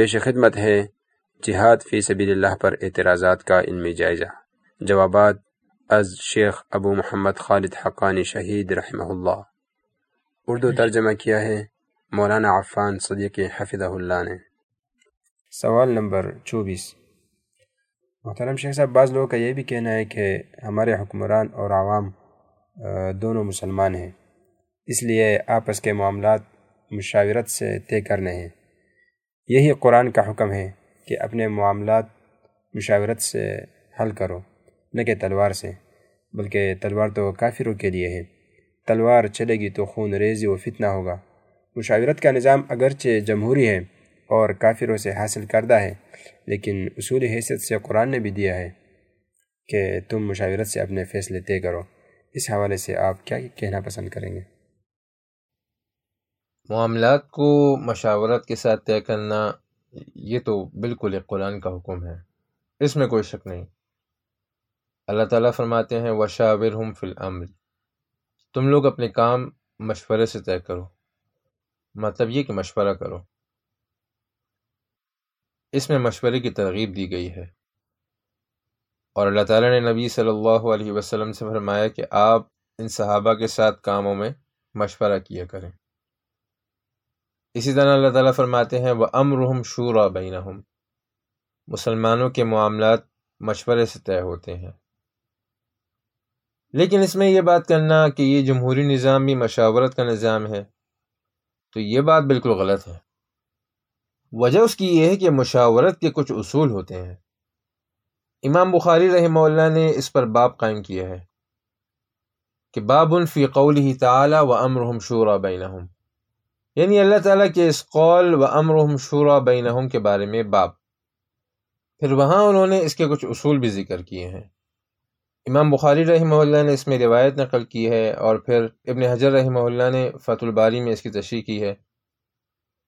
پیش خدمت ہے جہاد فی سبیل اللہ پر اعتراضات کا علمی جائزہ۔ جوابات از شیخ ابو محمد خالد حقانی شہید رحمہ اللہ۔ اردو ترجمہ کیا ہے۔ مولانا عفان صدیق حفظہ اللہ نے۔ سوال نمبر چوبیس۔ محترم شیخ صاحب، بعض لوگوں کا یہ بھی کہنا ہے کہ ہمارے حکمران اور عوام دونوں مسلمان ہیں۔ اس لیے آپس کے معاملات مشاورت سے طے کرنے ہیں۔ یہی قرآن کا حکم ہے کہ اپنے معاملات مشاورت سے حل کرو، نہ کہ تلوار سے، بلکہ تلوار تو کافروں کے لیے ہے۔ تلوار چلے گی تو خون ریزی و فتنہ ہوگا۔ مشاورت کا نظام اگرچہ جمہوری ہے اور کافروں سے حاصل کردہ ہے، لیکن اصول حیثیت سے قرآن نے بھی دیا ہے کہ تم مشاورت سے اپنے فیصلے طے کرو۔ اس حوالے سے آپ کیا کہنا پسند کریں گے؟ معاملات کو مشاورت کے ساتھ طے کرنا، یہ تو بالکل ایک قرآن کا حکم ہے۔ اس میں کوئی شک نہیں۔ اللہ تعالیٰ فرماتے ہیں وشاور ہم فل عمل تم لوگ اپنے کام مشورے سے طے کرو۔ مطلب یہ کہ مشورہ کرو۔ اس میں مشورے کی ترغیب دی گئی ہے۔ اور اللہ تعالیٰ نے نبی صلی اللہ علیہ وسلم سے فرمایا کہ آپ ان صحابہ کے ساتھ کاموں میں مشورہ کیا کریں۔ اسی طرح اللہ تعالیٰ فرماتے ہیں وہ امرحم شورا بینہم مسلمانوں کے معاملات مشورے سے طے ہوتے ہیں۔ لیکن اس میں یہ بات کرنا کہ یہ جمہوری نظام بھی مشاورت کا نظام ہے، تو یہ بات بالکل غلط ہے۔ وجہ اس کی یہ ہے کہ مشاورت کے کچھ اصول ہوتے ہیں۔ امام بخاری رحمہ اللہ نے اس پر باب قائم کیا ہے کہ باب فی قول تعالی و امرحم شورا بینہم یعنی اللہ تعالیٰ کے اس قول و امر شورا بینہم کے بارے میں باب۔ پھر وہاں انہوں نے اس کے کچھ اصول بھی ذکر کیے ہیں۔ امام بخاری رحمہ اللہ نے اس میں روایت نقل کی ہے اور پھر ابن حجر رحمہ اللہ نے فت الباری میں اس کی تشریح کی ہے۔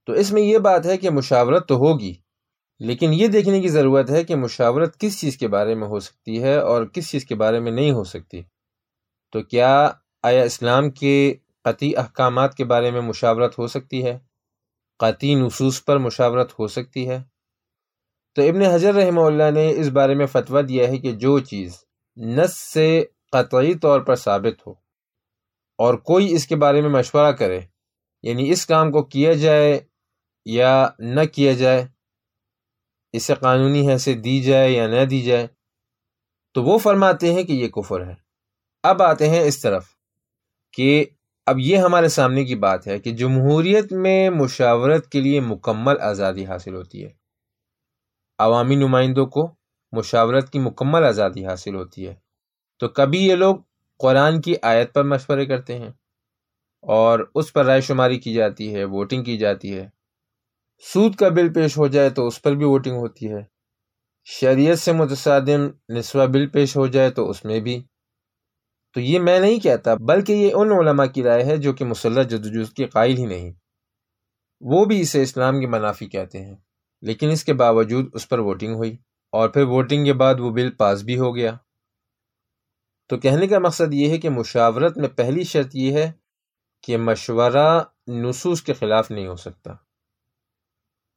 تو اس میں یہ بات ہے کہ مشاورت تو ہوگی، لیکن یہ دیکھنے کی ضرورت ہے کہ مشاورت کس چیز کے بارے میں ہو سکتی ہے اور کس چیز کے بارے میں نہیں ہو سکتی۔ تو کیا آیا اسلام کے قطعی احکامات کے بارے میں مشاورت ہو سکتی ہے۔ قطعی نصوص پر مشاورت ہو سکتی ہے۔ تو ابن حضر رحمہ اللہ نے اس بارے میں فتویٰ دیا ہے کہ جو چیز نس سے قطعی طور پر ثابت ہو اور کوئی اس کے بارے میں مشورہ کرے یعنی اس کام کو کیا جائے یا نہ کیا جائے، اسے قانونی حیثیت دی جائے یا نہ دی جائے، تو وہ فرماتے ہیں کہ یہ کفر ہے۔ اب آتے ہیں اس طرف کہ اب یہ ہمارے سامنے کی بات ہے کہ جمہوریت میں مشاورت کے لیے مکمل آزادی حاصل ہوتی ہے۔ عوامی نمائندوں کو مشاورت کی مکمل آزادی حاصل ہوتی ہے۔ تو کبھی یہ لوگ قرآن کی آیت پر مشورے کرتے ہیں اور اس پر رائے شماری کی جاتی ہے، ووٹنگ کی جاتی ہے۔ سود کا بل پیش ہو جائے تو اس پر بھی ووٹنگ ہوتی ہے۔ شریعت سے متصادم نسواں بل پیش ہو جائے تو اس میں بھی۔ تو یہ میں نہیں کہتا، بلکہ یہ ان علماء کی رائے ہے جو کہ مسلح جدوجہد کے قائل ہی نہیں۔ وہ بھی اسے اسلام کے منافی کہتے ہیں، لیکن اس کے باوجود اس پر ووٹنگ ہوئی اور پھر ووٹنگ کے بعد وہ بل پاس بھی ہو گیا۔ تو کہنے کا مقصد یہ ہے کہ مشاورت میں پہلی شرط یہ ہے کہ مشورہ نصوص کے خلاف نہیں ہو سکتا۔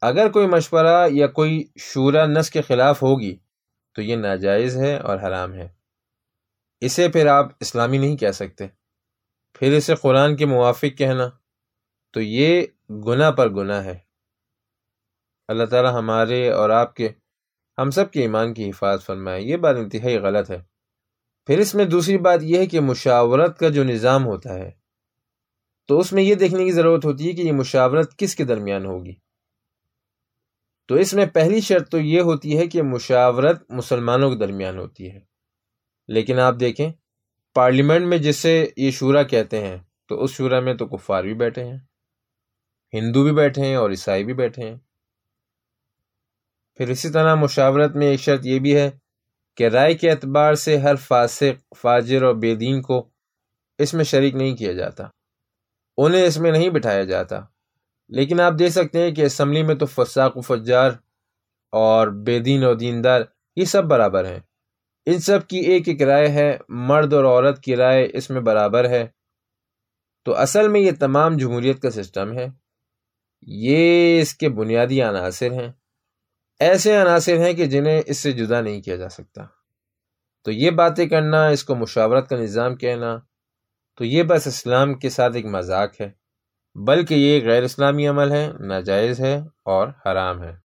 اگر کوئی مشورہ یا کوئی شورا نس کے خلاف ہوگی تو یہ ناجائز ہے اور حرام ہے۔ اسے پھر آپ اسلامی نہیں کہہ سکتے۔ پھر اسے قرآن کے موافق کہنا۔ تو یہ گناہ پر گناہ ہے۔ اللہ تعالی ہمارے اور آپ کے، ہم سب کے ایمان کی حفاظت فرمائے۔ یہ بات انتہائی غلط ہے۔ پھر اس میں دوسری بات یہ ہے کہ مشاورت کا جو نظام ہوتا ہے، تو اس میں یہ دیکھنے کی ضرورت ہوتی ہے کہ یہ مشاورت کس کے درمیان ہوگی۔ تو اس میں پہلی شرط تو یہ ہوتی ہے کہ مشاورت مسلمانوں کے درمیان ہوتی ہے۔ لیکن آپ دیکھیں، پارلیمنٹ میں جسے یہ شورا کہتے ہیں، تو اس شورا میں تو کفار بھی بیٹھے ہیں، ہندو بھی بیٹھے ہیں اور عیسائی بھی بیٹھے ہیں۔ پھر اسی طرح مشاورت میں ایک شرط یہ بھی ہے کہ رائے کے اعتبار سے ہر فاسق، فاجر اور بے دین کو اس میں شریک نہیں کیا جاتا، انہیں اس میں نہیں بٹھایا جاتا۔ لیکن آپ دیکھ سکتے ہیں کہ اسمبلی میں تو فساق و فجار اور بے دین اور دیندار یہ سب برابر ہیں۔ ان سب کی ایک ایک رائے ہے، مرد اور عورت کی رائے اس میں برابر ہے۔ تو اصل میں یہ تمام جمہوریت کا سسٹم ہے۔ یہ اس کے بنیادی عناصر ہیں۔ ایسے عناصر ہیں کہ جنہیں اس سے جدا نہیں کیا جا سکتا۔ تو یہ باتیں کرنا، اس کو مشاورت کا نظام کہنا، تو یہ بس اسلام کے ساتھ ایک مذاق ہے۔ بلکہ یہ غیر اسلامی عمل ہے، ناجائز ہے اور حرام ہے۔